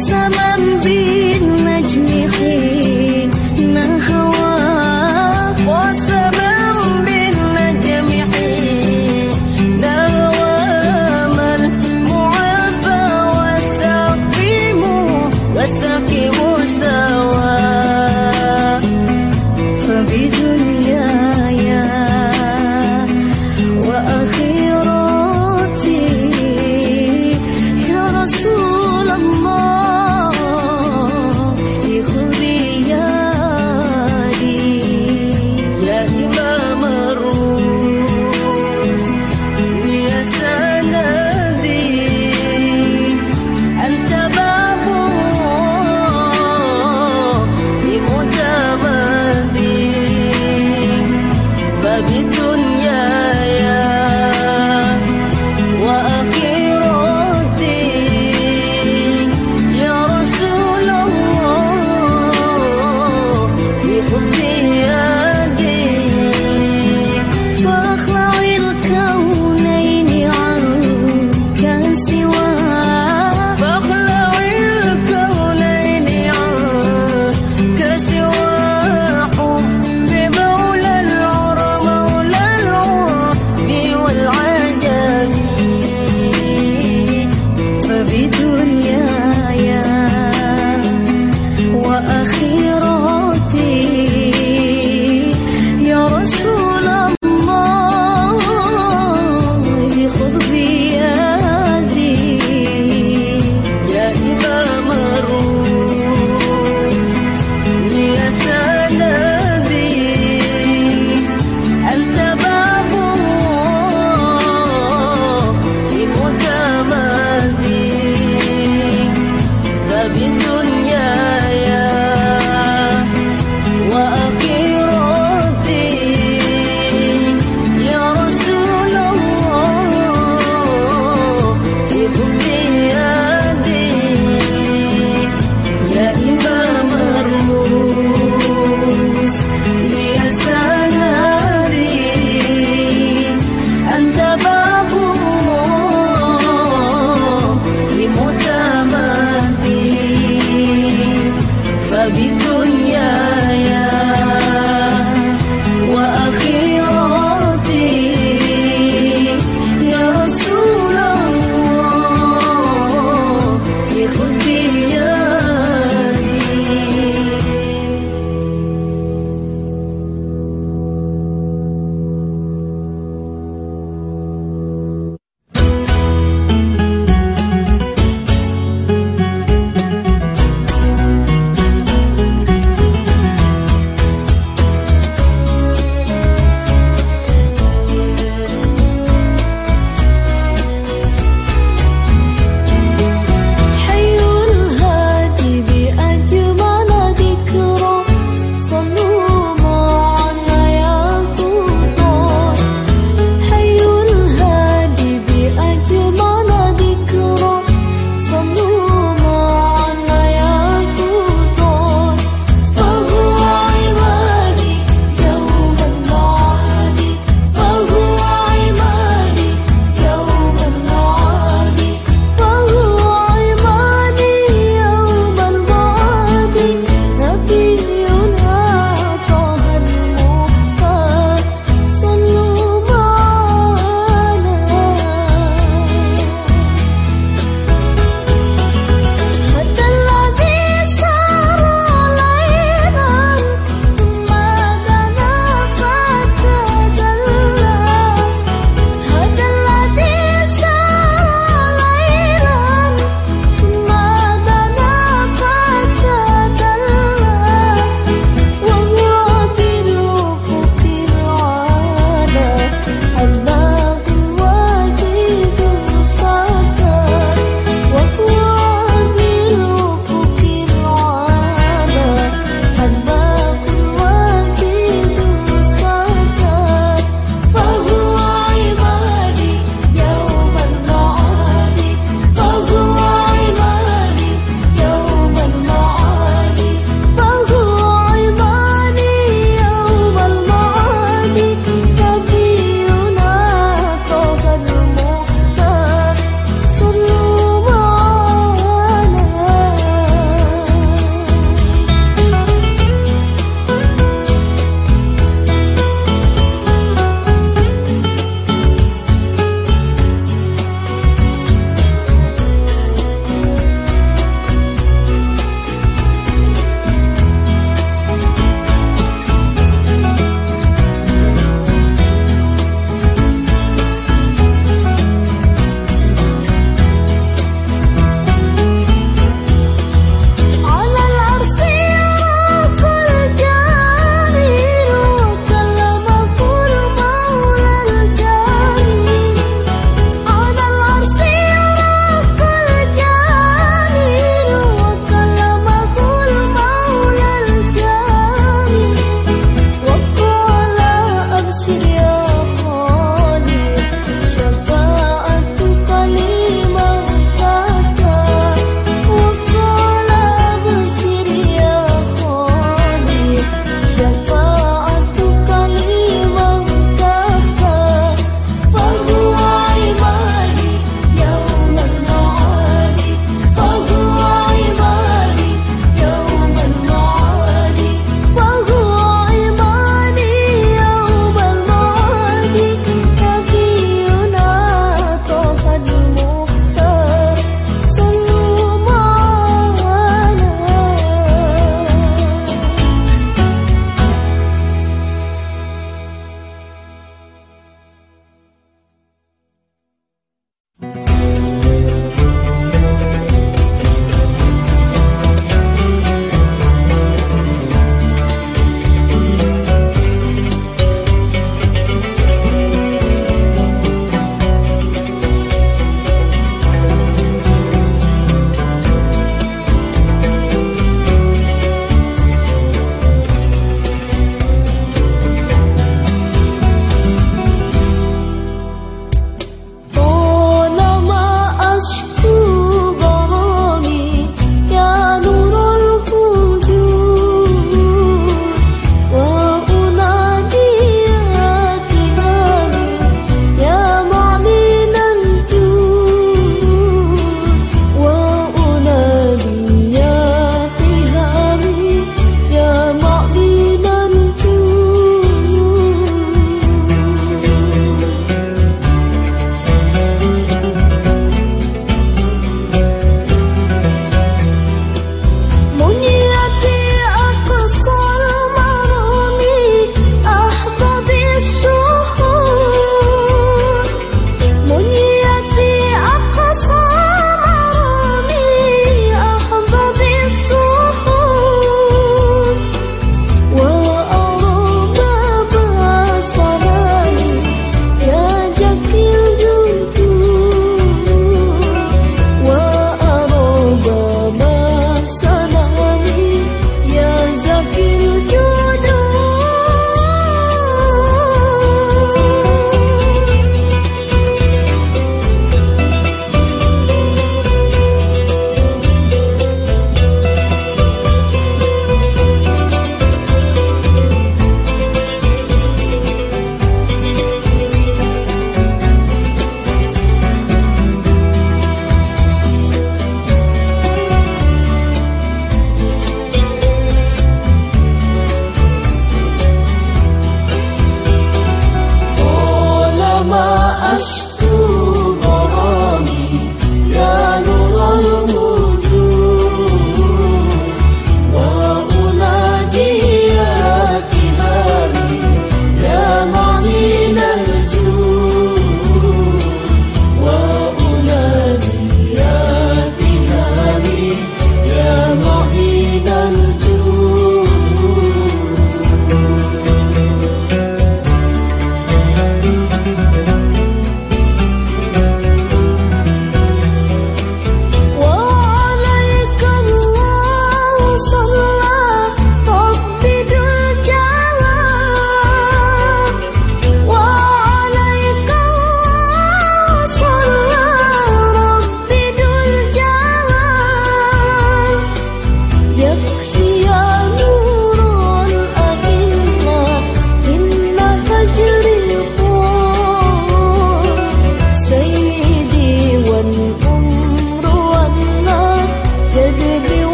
bersamamu